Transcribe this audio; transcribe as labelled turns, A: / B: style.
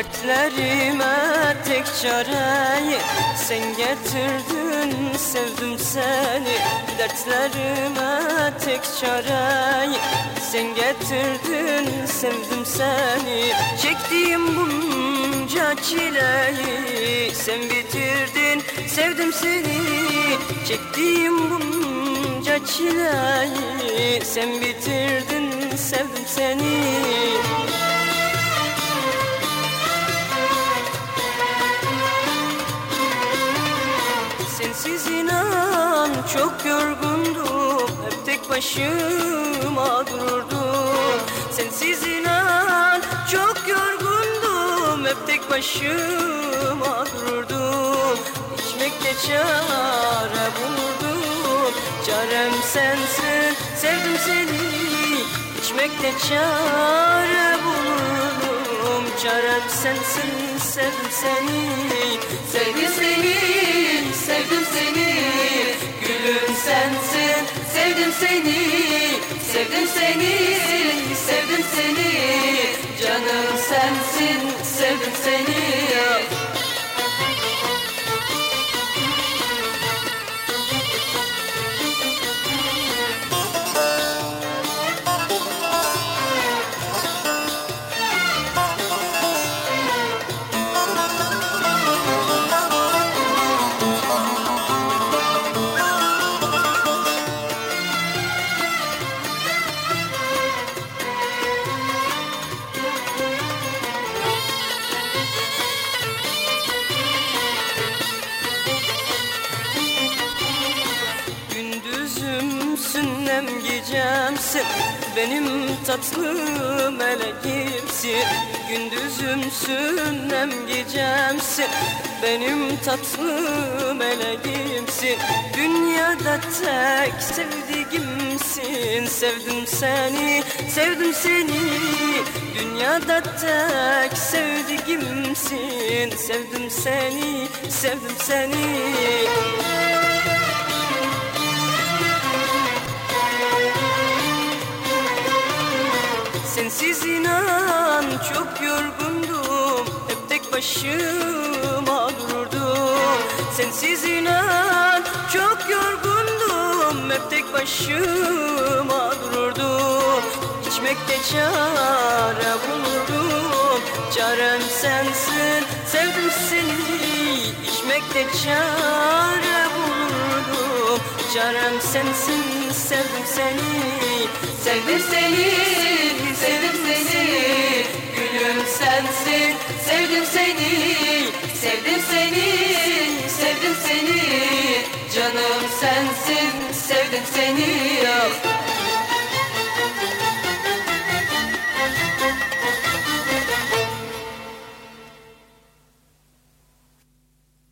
A: Dertlerime tek çareyi sen getirdin sevdim seni. Dertlerime tek çareyi sen getirdin sevdim seni. Çektiğim bunca çileyi sen bitirdin sevdim seni. Çektiğim bunca çileyi sen bitirdin sevdim seni Sensiz inan çok yorgundum. Hep tek başıma dururdum Sensiz inan çok yorgundum. Hep tek başıma dururdum İçmekte çare bulurdum. Çarem sensin sevdim seni. İçmekte çare bulurdum. Çarem sensin sevdim seni. Sevdim seni seni Sevdim seni Hem gecemsin. Benim tatlı meleğimsin Gündüzümsün hem gecemsin. Benim tatlı meleğimsin Dünyada tek sevdiğimsin. Sevdim seni, sevdim seni. Dünyada tek sevdiğimsin. Sevdim seni, sevdim seni Sensiz inan çok yorgundum. Hep tek başıma dururdum. Sensiz inan çok yorgundum. Hep tek başıma dururdum. İçmekte çare bulurdum. Çarem sensin sevdim seni. İçmekte çare bulurdum. Çarem sensin sevdim seni. Sevdim seni, seni Sevdim seni, sevdim seni. Canım sensin, sevdim seni